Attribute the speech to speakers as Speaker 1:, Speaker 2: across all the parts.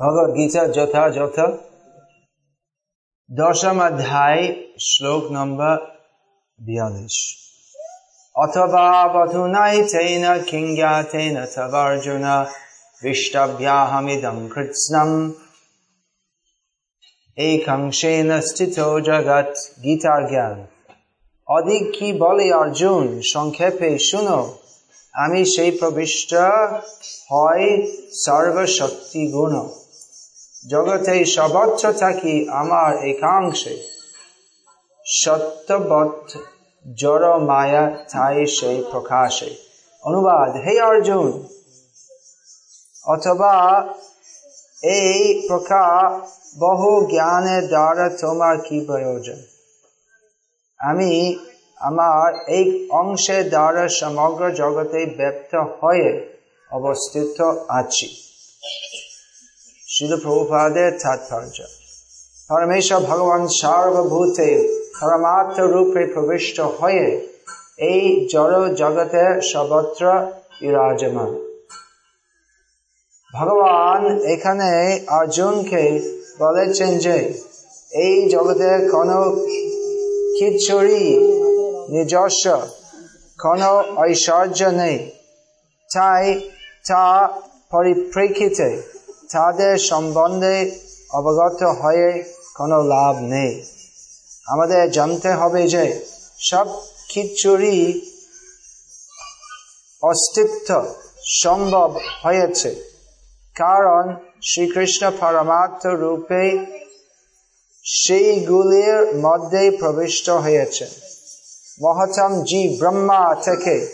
Speaker 1: ভগবত গীতা যথাযথ দশম অধ্যায় শ্লোক নম্বর বিয়াল্লিশ অথবা বধুনাই চেন বধুনাইতেন কিংজ্ঞাতেন তবার্জুন বিষ্টভ্যাহমিদং কৃৎস্নম একাংশেন স্থিত জগৎ গীতার জ্ঞান অধিক কি বলে অর্জুন সংক্ষেপে শুনো আমি সেই প্রবিষ্ট হয় সর্বশক্তি গুণ জগতে সবচ্ছ থাকি আমার একাংশে। সত্যবৎ জড় মায়া থাই সেই প্রকাশে। অনুবাদ, হে অর্জুন! অথবা এই প্রকার বহু জ্ঞানের দ্বারা তোমার কি প্রয়োজন? আমি আমার এই অংশের দ্বারা সমগ্র জগতে ব্যক্ত হয়ে অবস্থিত আছি। শিল প্রভুপাদের তাৎপর্য পরমেশ্বর ভগবান সর্বভূতে পরমাত্ম রূপে প্রবিষ্ট হয়ে এই জড় জগতে সর্বত্র বিরাজমান ভগবান এখানে অর্জুনকে বলেছেন যে এই জগতে কোনো কিছুরই নিজস্ব কোনো ঐশ্বর্য নেই তাই তা পরিপ্রেক্ষিতে তাদের সম্বন্ধে অবগত হয়ে কোনো লাভ নেই। আমাদের জানতে হবে যে সব কিছুরই অস্তিত্ব সম্ভব হয়েছে। কারণ শ্রীকৃষ্ণ পরমাত্ম রূপে সেইগুলির মধ্যে প্রবিষ্ট হয়েছে। মহাতম জি ব্রহ্মা থেকে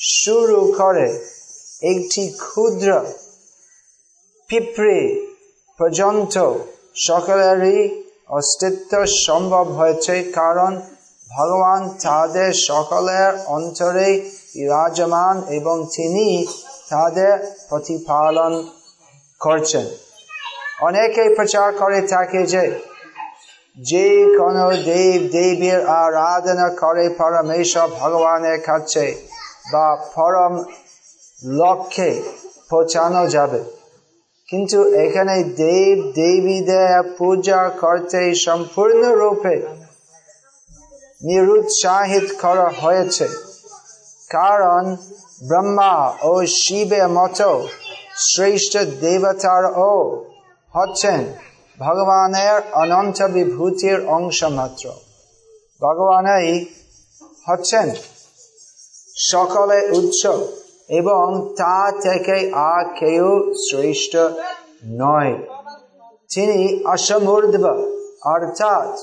Speaker 1: শুরু করে একটি ক্ষুদ্র পিঁপড়ে পর্যন্ত সকলেরই অস্তিত্ব সম্ভব হয়েছে, কারণ ভগবান তাদের সকলের অন্তরে বিরাজমান এবং তিনি তাদের প্রতিপালন করছেন। অনেকে প্রচার করে থাকে যে যে কোনো দেব, দেবীর আরাধনা করে পরমেশ্বর ভগবানের কাছে বা পরম লক্ষ্যে পৌঁছানো যাবে। কিন্তু এখানে দেব, দেবীদের পূজা করতে সম্পূর্ণরূপে নিরুৎসাহিত করা হয়েছে। কারণ ব্রহ্মা ও শিবের মতো শ্রেষ্ঠ দেবতার ও হচ্ছেন ভগবানের অনন্ত বিভূতির অংশ মাত্র। ভগবানই হচ্ছেন সকলে উৎস। এবং তা থেকে আর কেউ শ্রেষ্ঠ নয়। তিনি অসমূর্ধ অর্থাৎ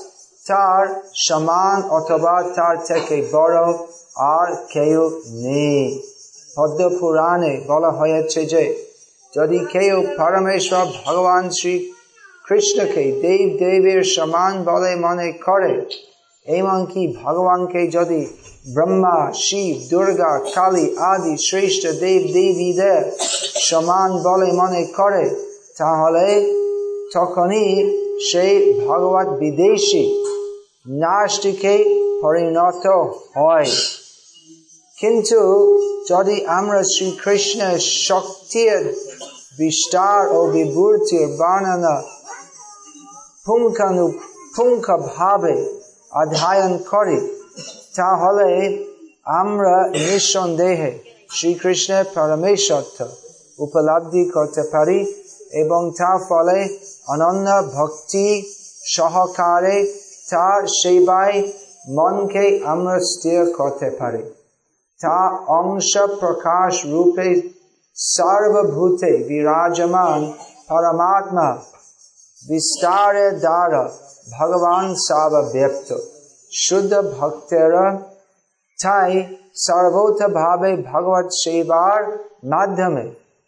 Speaker 1: তার সমান অথবা তার থেকে বড় আর কেউ নেই। পদ্ম পুরাণে বলা হয়েছে যে, যদি কেউ পরমেশ্বর ভগবান শ্রী কৃষ্ণকে দেব দেবের সমান বলে মনে করে, এমনকি ভগবানকে যদি ব্রহ্মা শিব দুর্গা কালী আদি শ্রেষ্ঠ দেব দেবীদের সমান বলে মনে করে তাহলে তখনই সেই ভগবত বিদেশি নাস্তিকে পরিণত হয় কিন্তু যদি আমরা শ্রীকৃষ্ণের শক্তির বিস্তার ও বিভূতির বর্ণনা পুঙ্খানুপুঙ্খ ভাবে অধ্যয়ন করি তাহলে আমরা নিঃসন্দেহে শ্রীকৃষ্ণের পরমেশ্বর্থ উপলব্ধি করতে পারি এবং তার ফলে অনন্য ভক্তি সহকারে তার সেবায় মনকে আমরা স্থির করতে পারি। তা অংশ প্রকাশ রূপে সর্বভূতে বিরাজমান পরমাত্মা বিস্তারের দ্বারা ভগবান সর্বব্যক্ত শুদ্ধ ভক্তেরা তাই সর্বতভাবে ভগবত সেবার মাধ্যমে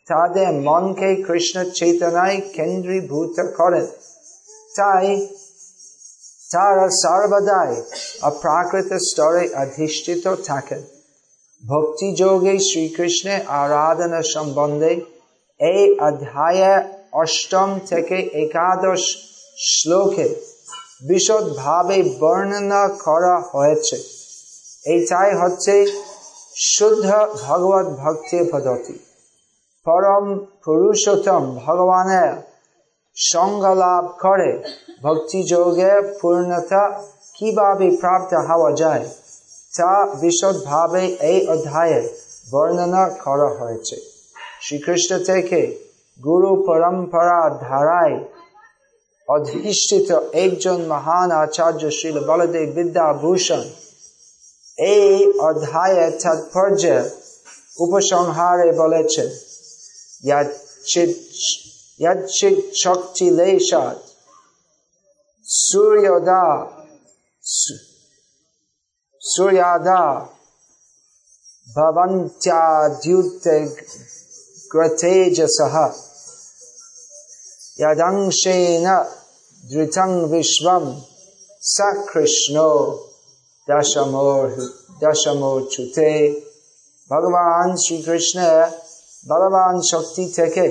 Speaker 1: তাদের মনকে কৃষ্ণ চেতনায় কেন্দ্রীভূত করেন তাই তারা সর্বদাই অপ্রাকৃত স্তরে অধিষ্ঠিত থাকেন ভক্তি যোগে শ্রীকৃষ্ণের আরাধনা সম্বন্ধে এই অধ্যায়ে অষ্টম থেকে একাদশ শ্লোকে বিশদভাবে বর্ণনা করা হয়েছে। এইটাই হচ্ছে শুদ্ধ ভগবত ভক্তি পদ্ধতি। পরম পুরুষোত্তম ভগবানের সংজ্ঞা লাভ করে ভক্তি যোগে পূর্ণতা কীভাবে প্রাপ্ত হওয়া যায়, তা বিশদভাবে এই অধ্যায়ে বর্ণনা করা হয়েছে। শ্রীকৃষ্ণ থেকে গুরু পরম্পরা ধারায় অধিষ্ঠিত একজন মহান আচার্য শ্রীল বলদেব বিদ্যাভূষণ এই অধ্যায়ে তাৎপর্য উপসংহারে বলেছেন শক্তি লেশাদ সূর্যদা সূর্যাদা Yadangshena Dritang Vishvam Sakrishno Dashamor Dashamor Chute ভগবান শ্রীকৃষ্ণ বলবান শক্তি থেকে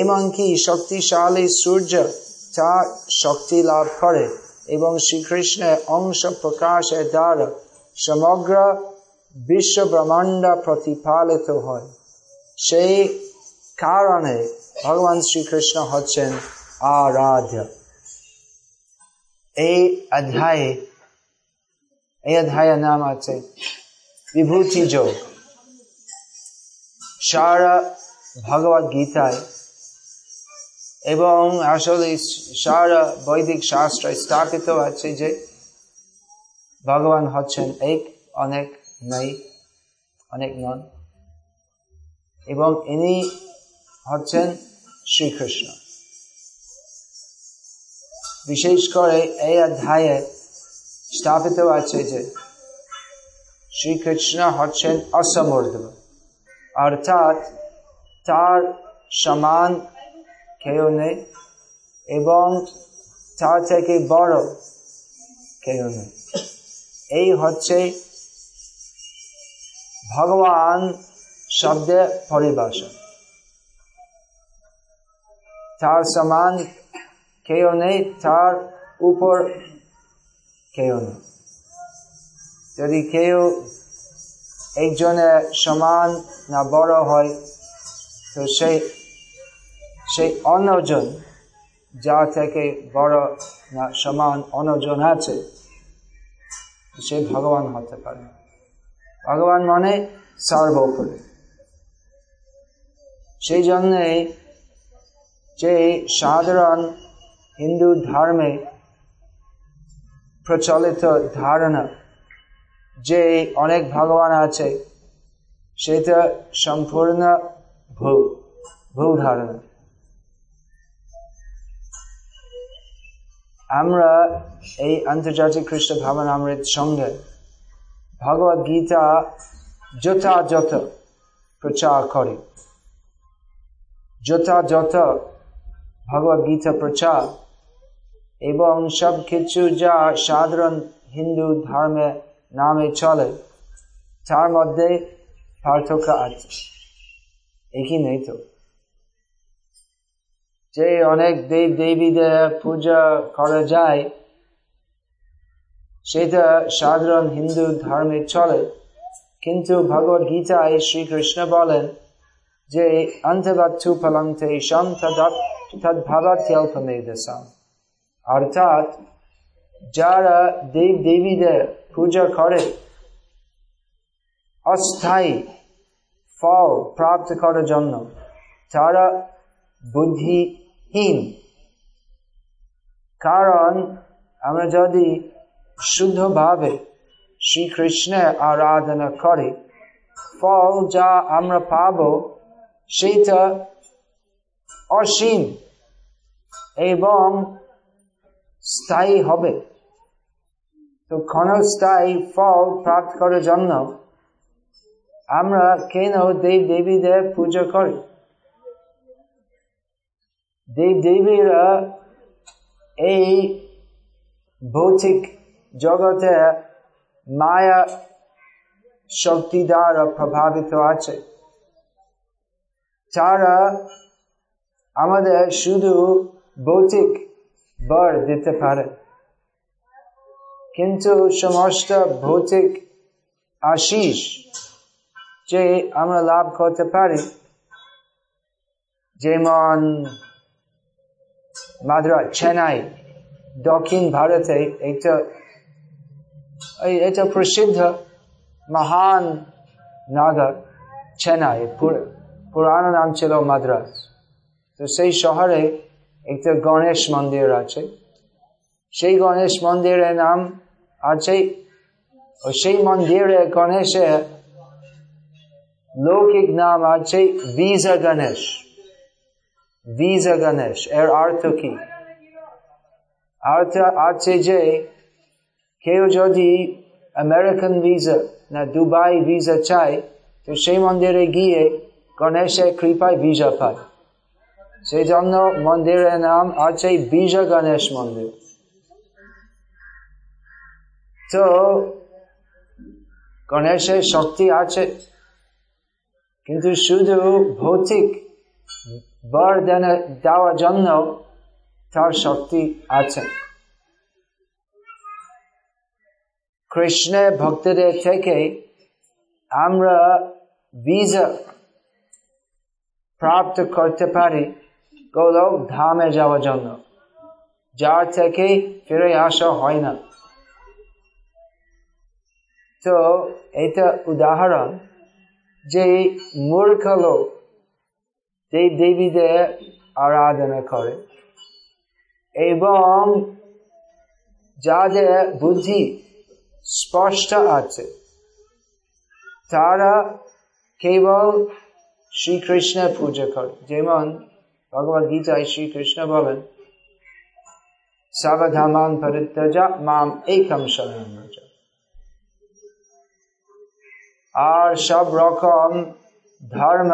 Speaker 1: এমনকি শক্তিশালী সূর্য চা শক্তি লাভ করে এবং শ্রীকৃষ্ণের অংশ প্রকাশের দ্বারা সমগ্র বিশ্ব ব্রহ্মাণ্ড প্রতিপালিত হয় সেই কারণে ভগবান শ্রীকৃষ্ণ হচ্ছেন আরাধ্য। এই অধ্যায়ে, এই অধ্যায়ের নাম আছে বিভূতি যোগ। সারা ভগবত গীতায় এবং আসলে সারা বৈদিক শাস্ত্র স্থাপিত আছে যে ভগবান হচ্ছেন এক, অনেক নেই অনেক নন। এবং ইনি হচ্ছেন শ্রীকৃষ্ণ। বিশেষ করে এই অধ্যায়ে স্থাপিত আছে যে শ্রীকৃষ্ণ হচ্ছেন অসমর্ধ, অর্থাৎ তার সমান কেউ নেই এবং তার থেকে বড় কেউ নেই। এই হচ্ছে ভগবান শব্দের পরিভাষা। তার সমান কেউ নেই, তার উপর কেউ নেই। যদি কেউ একজনের সমান না বড় হয়, তো সেই সেই অন্যজন, যা থেকে বড় না সমান অন্যজন আছে সে ভগবান হতে পারে। ভগবান মানে সর্বোপরি সেই জন্যে যে সাধারণ হিন্দু ধর্মে প্রচলিত ধারণা যে অনেক ভগবান আছে, সেটা সম্পূর্ণ ভুল ভুল ধারণা। আমরা এই আন্তর্জাতিক খ্রিস্ট ভাবন আমৃত সঙ্গে ভগবত গীতা যথাযথ প্রচার করি। যথাযথ ভগবত গীতা প্রচার এবং সব কিছু যা সাধারণ হিন্দু ধর্মে নামে চলে তার মধ্যে পার্থক্য আছে একই নেই তো যে অনেক দেব দেবীদের পূজা করা যায় সেটা সাধারণ হিন্দু ধর্মে চলে কিন্তু ভগবত গীতায় শ্রীকৃষ্ণ বলেন যে অন্তবাচ্ছু ফলংতে সম তদ্ভাবাত্যল্পমেদসাম অর্থাৎ যারা দেব দেবীদের পূজা করে অস্থায়ী ফল প্রাপ্ত করার জন্য তারা বুদ্ধিহীন কারণ আমরা যদি শুদ্ধভাবে শ্রীকৃষ্ণের আরাধনা করি ফল যা আমরা পাব সেটা অসীম এবং স্থায়ী হবে। তো ক্ষণস্থায়ী ফল প্রাপ্ত করার জন্য আমরা কেন দেব দেবীদের পূজা করি? দেব দেবীরা এই ভৌতিক জগতে মায়া শক্তি দ্বারা প্রভাবিত আছে। তারা আমাদের শুধু ভৌতিক বর দিতে পারে। কিন্তু সমস্ত ভৌতিক আশিস যে আমরা লাভ করতে পারি, যেমন মাদ্রা চেন্নাই, দক্ষিণ ভারতে এই এটা প্রসিদ্ধ মহান নগর, চেন্নাই পুরানো নাম ছিল মাদ্রাস তো সেই শহরে একটা গণেশ মন্দির আছে সেই গণেশ মন্দিরের নাম আছে সেই মন্দিরে গণেশের লৌকিক নাম আছে ভিজা গণেশ ভিজা গণেশ এর অর্থ কি অর্থ আছে যে কেউ যদি আমেরিকান ভিসা না দুবাই ভিসা চায় তো সেই মন্দিরে গিয়ে গণেশের কৃপায় ভিসা পায় সেই জন্য মন্দিরের নাম আছে বিজা গণেশ মন্দির তো গণেশের শক্তি আছে কিন্তু শুধু ভৌতিক বর দেওয়ার জন্য তার শক্তি আছে কৃষ্ণের ভক্তদের থেকে আমরা বীজ প্রাপ্ত করতে পারি গোলক ধামে যাওয়ার জন্য। যার থেকে ফিরে আসা হয় না। তো এটা উদাহরণ যে মূর্খ লোক দেব দেবীদের আরাধনা করে এবং যাদের বুদ্ধি স্পষ্ট আছে, তারা কেবল শ্রীকৃষ্ণের পূজা করে। যেমন ভগবত গীতায় শ্রীকৃষ্ণ বলেন সাবধামান মাম একম শরণ আর সব রকম ধর্ম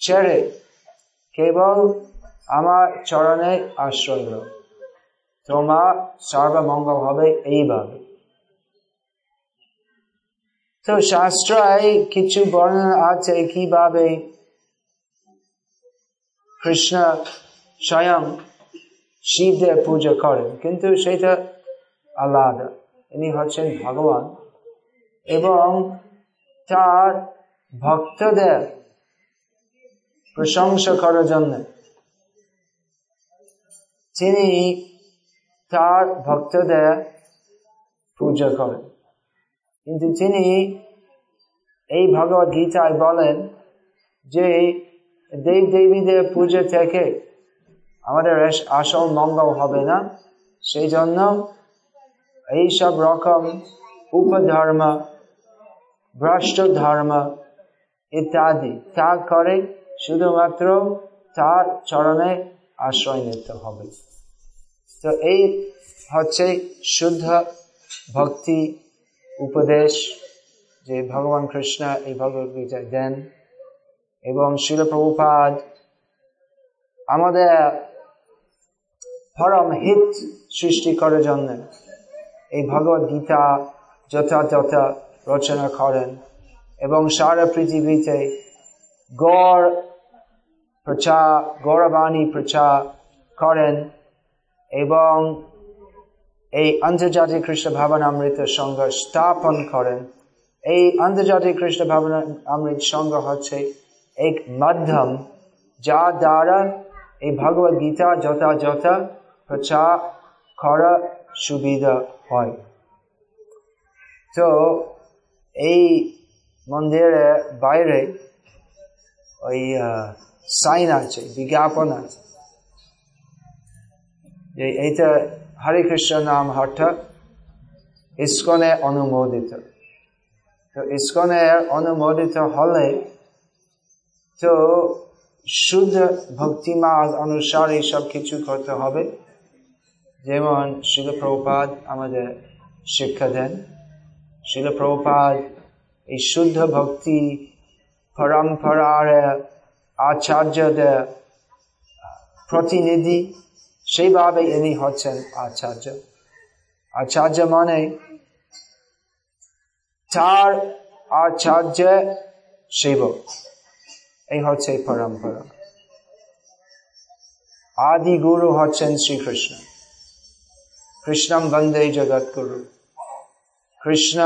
Speaker 1: ছেড়ে কেবল আমার চরণে আশ্রয় তোমার সর্বমঙ্গল হবে এইভাবে তো শাস্ত্রায় কিছু বর্ণনা আছে কীভাবে কৃষ্ণ স্বয়ং শিবদের পূজা করেন কিন্তু সেটা আলাদা। ইনি হচ্ছেন ভগবান এবং তার ভক্তদের প্রশংসা করার জন্য তিনি তার ভক্তদের পূজা করেন। কিন্তু তিনি এই ভগবত গীতায় বলেন যে দেব দেবীদের পুজো থেকে আমাদের আসল মঙ্গল হবে না। সেই জন্য এইসব রকম উপধর্ম ভ্রষ্ট ধর্ম ইত্যাদি ত্যাগ করে শুধুমাত্র তার চরণে আশ্রয় নিতে হবে। তো এই হচ্ছে শুদ্ধ ভক্তি উপদেশ যে ভগবান কৃষ্ণ এই ভগবত গীতায় দেন। এবং শিলপ্রভুপাদ আমাদের পরম হিত সৃষ্টি করার জন্য এই ভগবত গীতা যথাযথ রচনা করেন এবং সারা পৃথিবীতে গড় প্রচার গৌরবাণী প্রচার করেন এবং এই আন্তর্জাতিক খ্রিস্ট কৃষ্ণ ভাবনামৃত সংঘ স্থাপন করেন। এই আন্তর্জাতিক কৃষ্ণ ভাবনা অমৃত সংঘ হচ্ছে এক মাধ্যম যা দ্বারা এই ভগবত গীতা যথাযথ প্রচার করা সুবিধা হয় তো এই মন্দিরের বাইরে ওই সাইন আছে বিজ্ঞাপন আছে যে এইটা হরে কৃষ্ণ নাম হঠ ইস্কনে অনুমোদিত তো ইস্কনের অনুমোদিত হলে তো শুদ্ধ ভক্তিমাল অনুসারে সব কিছু করতে হবে। যেমন শিলপ্রপাদ আমাদের শিক্ষা দেন। শিলপ্রপাদ এই শুদ্ধ ভক্তি পরম্পরার আচার্যদের প্রতিনিধি সেইভাবে ইনি হচ্ছেন আচার্য। আচার্য মানে তার আচার্য শিব এই হচ্ছে পরম্পরা। আদি গুরু হচ্ছেন শ্রীকৃষ্ণ। কৃষ্ণম বন্দে জগৎ গুরু। কৃষ্ণ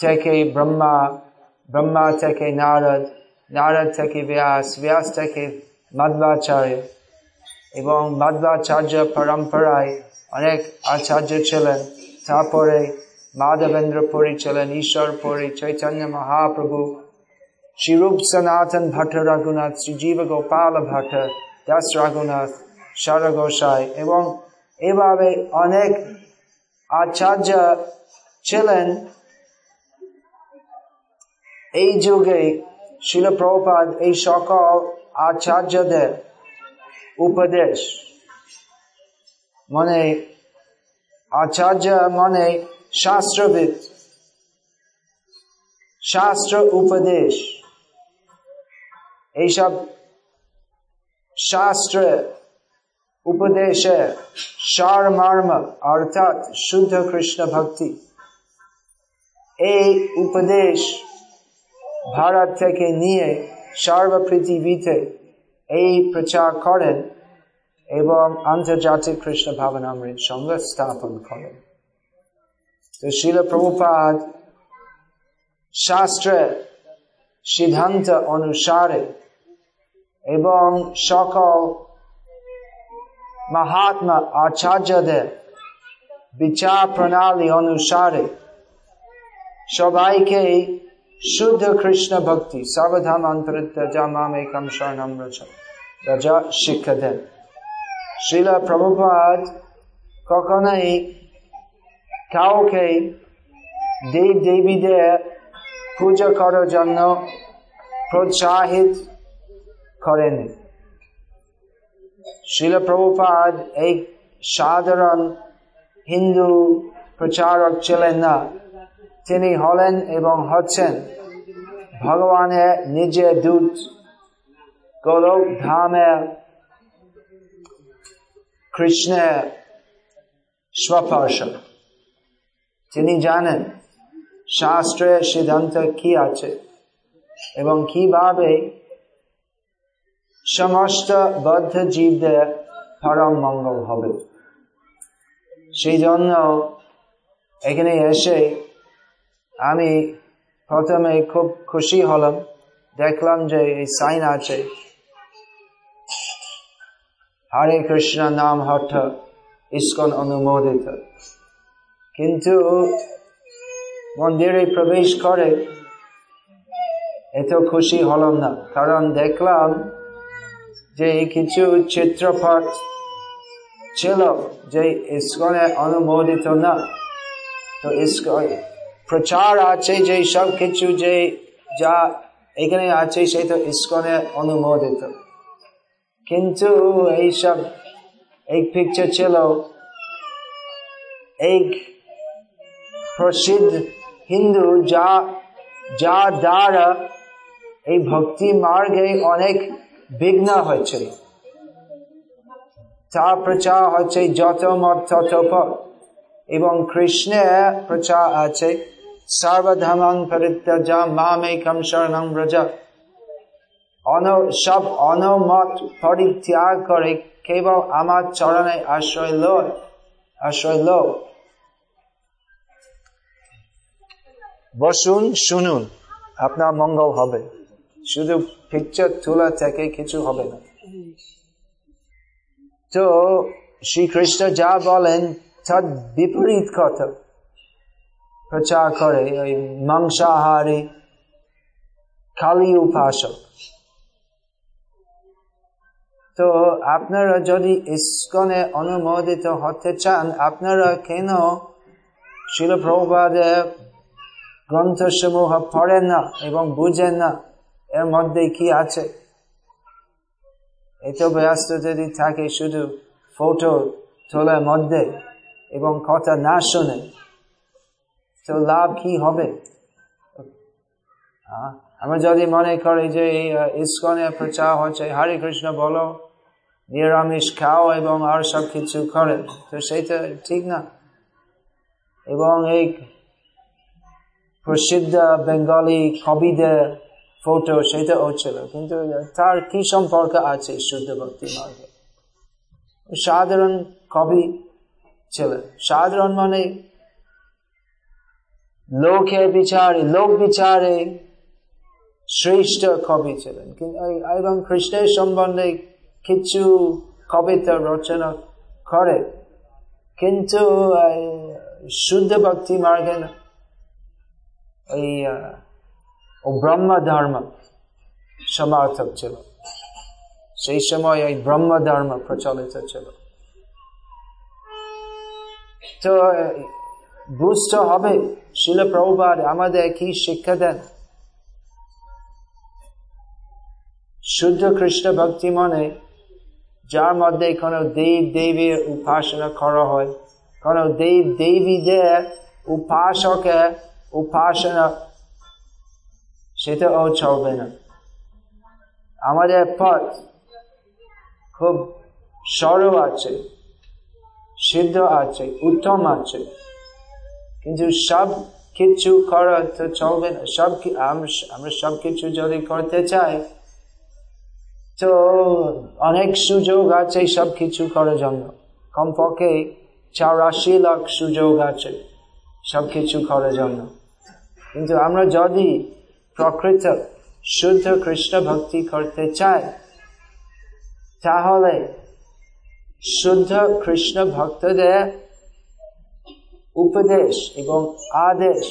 Speaker 1: থেকে ব্রহ্মা ব্রহ্মা থেকে নারদ নারদ থেকে ব্যাস ব্যাস থেকে মধ্বাচার্য এবং মাধ্বাচার্য পরম্পরায় অনেক আচার্য ছিলেন। তারপরে মাধবেন্দ্র পুরী ছিলেন ঈশ্বর পুরী চৈতন্য মহাপ্রভু শ্রীরূপ সনাতন ভট্ট রঘুনাথ শ্রীজীব গোপাল ভট্ট দাস রঘুনাথ সর গোসাই এবং এভাবে অনেক আচার্য ছিলেন। এই যুগে শিল প্রপাত, এই সকল আচার্যদের উপদেশ মানে আচার্য মানে শাস্ত্রবিদ, শাস্ত্র উপদেশ এইসব শাস্ত্র, উপদেশে সার মর্ম অর্থাৎ শুদ্ধ কৃষ্ণ ভক্তি, এই উপদেশ ভারত থেকে নিয়ে সর্ব পৃথিবীতে এই প্রচার করেন এবং আন্তর্জাতিক কৃষ্ণ ভাবনামৃত সঙ্গ স্থাপন করেন। তো শিল প্রভুপাদ শাস্ত্রে সিদ্ধান্ত অনুসারে এবং সকল মহাত্মা আচার্যদের বিচার প্রণালী অনুসারে সবাইকে শুদ্ধ কৃষ্ণ ভক্তি সর্বধাম অন্তরিত যা মাম একম স্বর্ণম রাজা শিক্ষা দেন। শিল প্রভুপাদ কখনোই কাউকে দেব দেবীদের পূজা করার জন্য প্রোৎসাহিত করেন। শিল প্রভুপাদ এক সাধারণ হিন্দু প্রচারক ছিলেন না। তিনি হলেন এবং হচ্ছেন ভগবানের নিজে দূত গোলক ধামের কৃষ্ণের স্বপর্শ তিনি জানেন শাস্ত্রের সিদ্ধান্ত কি আছে? এবং কীভাবে সমস্ত বদ্ধ জীবদের পরম মঙ্গল হবে? সেই জন্য এখানে এসে আমি প্রথমে খুব খুশি হলাম। দেখলাম যে এই সাইন আছে। হরে কৃষ্ণ নাম হঠ ইস্কন অনুমোদিত। কিন্তু মন্দিরে প্রবেশ করে, এত খুশি হলাম না। কারণ দেখলাম যে কিছু চিত্রপট ছিল যে ইস্কনে অনুমোদিত না। তো প্রচার আছে যে সব কিছু যে যা এখানে আছে সেই তো ইস্কনে অনুমোদিত। কিন্তু এইসব এই পিকচার ছিল এই প্রসিদ্ধ হিন্দু, যা যা দ্বারা এই ভক্তি মার্গে অনেক বিঘ্ন হয়েছে তা প্রচার হচ্ছে যত মত তত এবং কৃষ্ণের প্রচার আছে সর্বধমান পরিত্যজা মামেকম শরণং ব্রজ। অন সব অনমত পরিত্যাগ করে কেবল আমার চরণে আশ্রয় লো আশ্রয় লো। বসুন, শুনুন, আপনার মঙ্গল হবে। শুধু পিকচার তোলা থেকে কিছু হবে না। তো শ্রীকৃষ্ণ যা বলেন, তার বিপরীত কথা প্রচার করে ওই মাংসাহারি খালি উপাসক। তো আপনারা যদি ইস্কনে অনুমোদিত হতে চান, আপনারা কেন শিলপ্রভাদের গ্রন্থসমূহ পড়েন না এবং বুঝেন না, এর মধ্যে কি আছে? এত ব্যস্ত যদি থাকে, শুধু ফটো তোলার মধ্যে এবং কথা না শোনে, তো লাভ কি হবে? আমরা যদি মনে করি যে ইস্কনে প্রচার হচ্ছে, হরে কৃষ্ণ, বলো, নিরামিষ খাও এবং আর সব কিছু করে। তো সেইটা ঠিক না। এবং এই প্রসিদ্ধ বেঙ্গলি কবিদের ফটো সেটা ছিল কিন্তু তার কি সম্পর্ক আছে শুদ্ধ ভক্তি মার্গে? সাধারণ কবি ছিলেন। সাধারণ মানে লোকের বিচারে, লোক বিচারে শ্রেষ্ঠ কবি ছিলেন। এবং কৃষ্ণের সম্বন্ধে কিছু কবিতা রচনা করে। কিন্তু শুদ্ধ ভক্তি মার্গে না ওই ও ব্রহ্ম ধর্ম সমার্থক ছিল সেই সময় এই ব্রহ্ম ধর্ম প্রচলিত ছিল। তো বুঝতে হবে, শিল আমাদের কি শিক্ষা দেন? শুদ্ধ কৃষ্ণ ভক্তি মনে যার মধ্যে কোন দেব দেবীর উপাসনা করা হয়, কোন দেব দেবীদের উপাসকের উপাসনা, সেটা ও চলবে না। আমাদের পথ খুব সরল আছে, সিদ্ধ আছে, উত্তম আছে। কিন্তু সব কিছু করা তো চলবে না। সব আমরা সব কিছু যদি করতে চাই, তো অনেক সুযোগ আছে সব কিছু করার জন্য। কমপক্ষে চৌরাশি লাখ সুযোগ আছে সব কিছু করার জন্য। কিন্তু আমরা যদি প্রকৃত শুদ্ধ কৃষ্ণ ভক্তি করতে চাই, তাহলে শুদ্ধ কৃষ্ণ ভক্তদের উপদেশ এবং আদেশ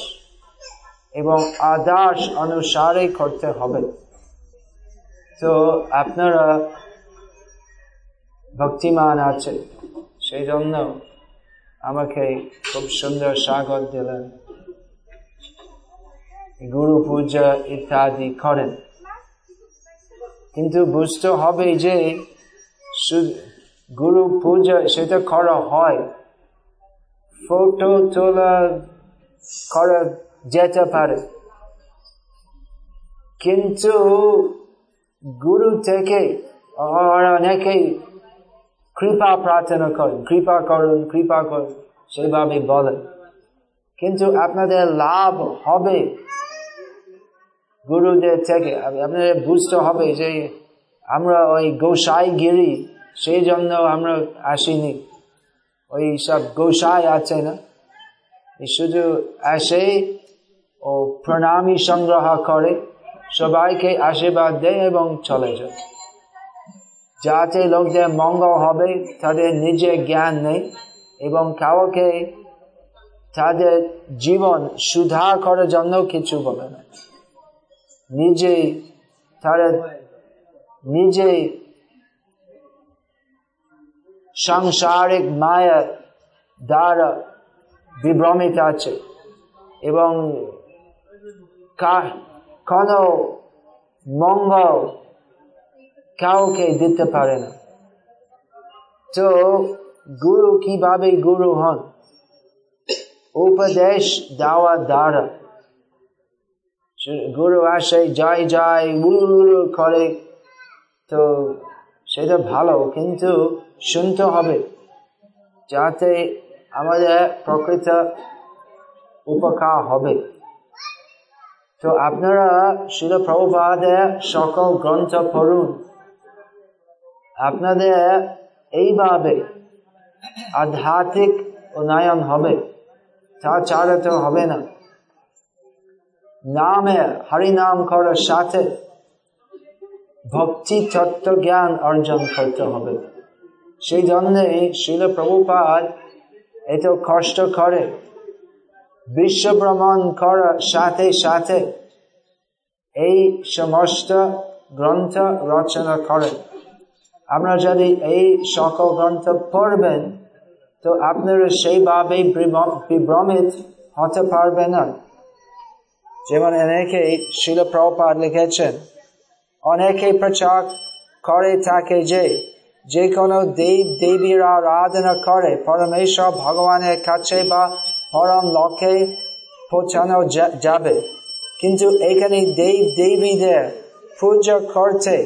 Speaker 1: এবং আদাস অনুসারে করতে হবে। তো আপনারা ভক্তিমান আছে সেই জন্য আমাকে খুব সুন্দর স্বাগত দিলেন। গুরু পূজা ইত্যাদি করেন। কিন্তু বুঝতে হবে যে গুরু পূজা সেটা করা হয়। ফটো তোলা করা যেতে পারে। কিন্তু গুরু থেকে অনেকে কৃপা প্রার্থনা করেন। কৃপা করুন কৃপা করুন, সেভাবে বলেন। কিন্তু আপনাদের লাভ হবে গুরুদের থেকে আপনাদের বুঝতে হবে যে আমরা ওই গোসাই গিরি, সেই জন্য আমরা আসিনি। ওই সব গোসাই আছে না? শুধু আসে ও প্রণামী সংগ্রহ করে, সবাইকে আশীর্বাদ দেয় এবং চলে যায়। যাতে লোকদের মঙ্গল হবে, তাদের নিজের জ্ঞান নেই এবং কাউকে তাদের জীবন সুধার করার জন্য কিছু বলে না। নিজে তারা নিজে সাংসারিক মায়া দ্বারা বিভ্রমিত আছে এবং কোন মঙ্গল কাউকে দিতে পারে না। তো গুরু কীভাবে গুরু হন? উপদেশ দেওয়া দ্বারা গুরু আসে, জয় জয় গুরু গুরু করে। তো সেটা ভালো, কিন্তু শুনতে হবে, যাতে আমাদের প্রকৃত উপকার হবে। তো আপনারা শিল প্রভুপাদের সকল গ্রন্থ পড়ুন। আপনাদের এইভাবে আধ্যাত্মিক উন্নয়ন হবে তাছাড়া তো হবে না। নামে হরিনাম করার সাথে ভক্তি তত্ত্ব জ্ঞান অর্জন করতে হবে। সেই জন্যে শিল প্রভুপাদ এত কষ্ট করে বিশ্ব ভ্রমণ করার সাথে সাথে এই সমস্ত গ্রন্থ রচনা করেন আমরা যদি এই সকল গ্রন্থ পড়বেন, তো আপনারা সেইভাবে বিভ্রমিত হতে পারবে না। যেমন অনেকে শিল প্রপাত লিখেছেন, অনেকে প্রচার করে থাকে যে যে কোনো দেব দেবীরা আরাধনা করে, পরমেশ্বর ভগবানের কাছে বা পরম লক্ষ্যে পৌঁছানো যাবে। কিন্তু এখানে দেব দেবীদের পূজা করতে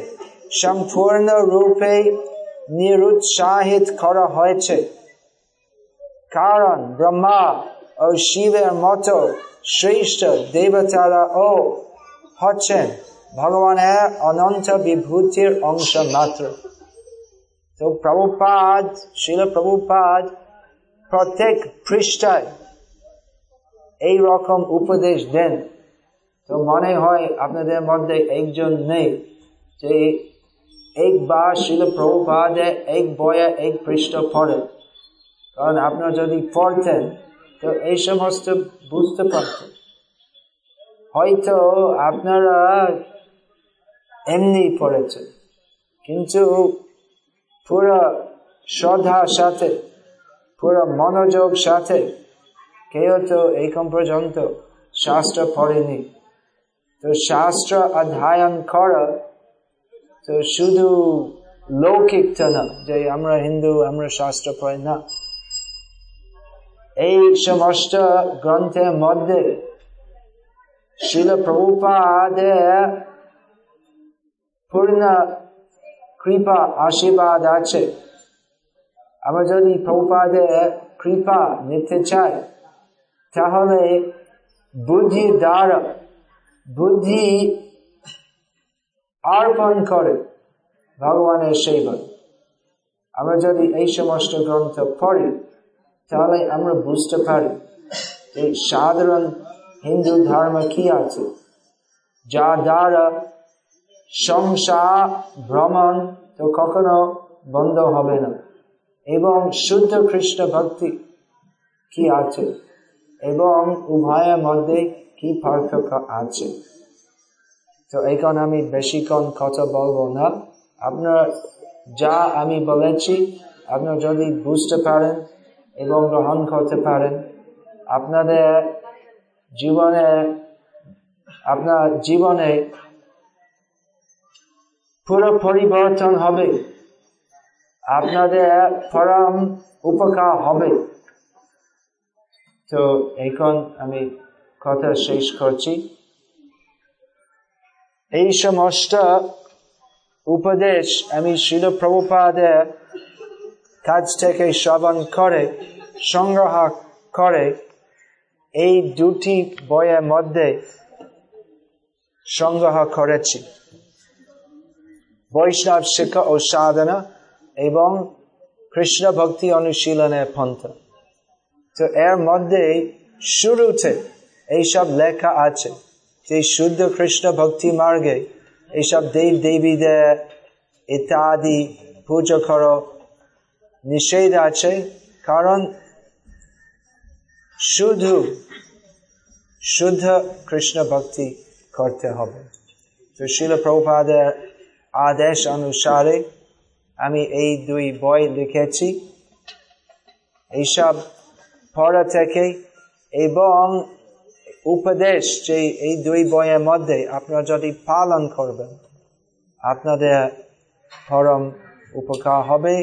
Speaker 1: সম্পূর্ণ রূপে নিরুৎসাহিত করা হয়েছে। কারণ ব্রহ্মা ও শিবের মতো শ্রেষ্ঠ দেবতারা ও হচ্ছেন ভগবানের অনন্ত বিভূতির অংশ মাত্র। তো প্রভুপাদ শিল প্রভুপাদ প্রত্যেক পৃষ্ঠায় এই রকম উপদেশ দেন। তো মনে হয় আপনাদের মধ্যে একজন নেই যে একবার শিল প্রভুপাদে এক বয়া এক পৃষ্ঠ পড়ে। কারণ আপনারা যদি পড়তেন, তো এই সমস্ত বুঝতে পারতেন হয়তো আপনারা এমনি পড়েছে কিন্তু পুরো শ্রদ্ধার সাথে, পুরো মনোযোগ সাথে কেউ তো এখন পর্যন্ত শাস্ত্র পড়েনি। তো শাস্ত্র অধ্যয়ন করা তো শুধু লৌকিক না, যে আমরা হিন্দু, আমরা শাস্ত্র পড়ি না। এই সমস্ত গ্রন্থের মধ্যে শিল পূর্ণ কৃপা, আশীর্বাদ আছে। আমরা যদি প্রভুপাদে কৃপা নিতে চাই, তাহলে বুদ্ধি দ্বারা, বুদ্ধি অর্পণ করে ভগবানের সেবা। আমরা যদি এই সমস্ত গ্রন্থ পড়ি তাহলে আমরা বুঝতে পারি যে সাধারণ হিন্দু ধর্ম কি আছে, যা দ্বারা সংসার, ভ্রমণ তো কখনো বন্ধ হবে না। এবং শুদ্ধ খ্রিস্ট ভক্তি কি আছে? এবং উভয়ের মধ্যে কি পার্থক্য আছে? তো এখন আমি বেশিক্ষণ কথা বলব না। আপনার যা আমি বলেছি, আপনার যদি বুঝতে পারেন এবং গ্রহণ করতে পারেন। আপনাদের জীবনে, আপনার জীবনে পুরো পরিবর্তন হবে। আপনাদের পরম উপকার হবে। তো এখন আমি কথা শেষ করছি। এই সমস্ত উপদেশ আমি শিল প্রভুপাদের কাছ থেকে শ্রবণ করে, সংগ্রহ করে, এই দুটি বইয়ের মধ্যে সংগ্রহ করেছি। বৈষ্ণব শিক্ষা ও সাধনা এবং কৃষ্ণ ভক্তি অনুশীলনের পন্থ। তো এর মধ্যে শুরুতে এইসব লেখা আছে যে শুদ্ধ কৃষ্ণ ভক্তি মার্গে এইসব দেব দেবীদের ইত্যাদি পুজো করো নিষেধ আছে, কারণ শুধু, শুদ্ধ কৃষ্ণ ভক্তি করতে হবে। তো শিল প্রভুপাদের আদেশ অনুসারে আমি এই দুই বই লিখেছি। এইসব পড়া থেকে এবং উপদেশ যে এই দুই বইয়ের মধ্যে আপনারা যদি পালন করবেন, আপনাদের পরম উপকার হবে।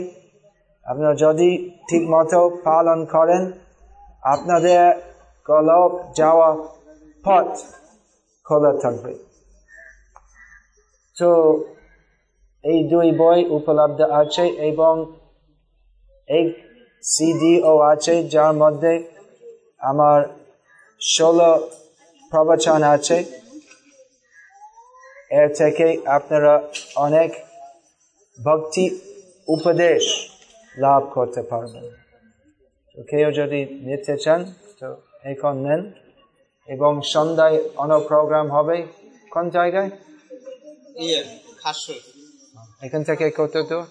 Speaker 1: আপনারা যদি ঠিক মতো পালন করেন, আপনাদের গলব যাওয়া পথ খোলা থাকবে। তো এই দুই বই উপলব্ধ আছে এবং এক সিডিও আছে যার মধ্যে আমার ষোলো প্রবচন আছে। এর থেকে আপনারা অনেক ভক্তি উপদেশ লাভ করতে পারবেন তো কেউ যদি নিতে চান তো এখন নেন। এবং সন্ধ্যায় অন্য প্রোগ্রাম হবে। কোন জায়গায়?
Speaker 2: ইয়ে
Speaker 1: এখান থেকে কত দূর?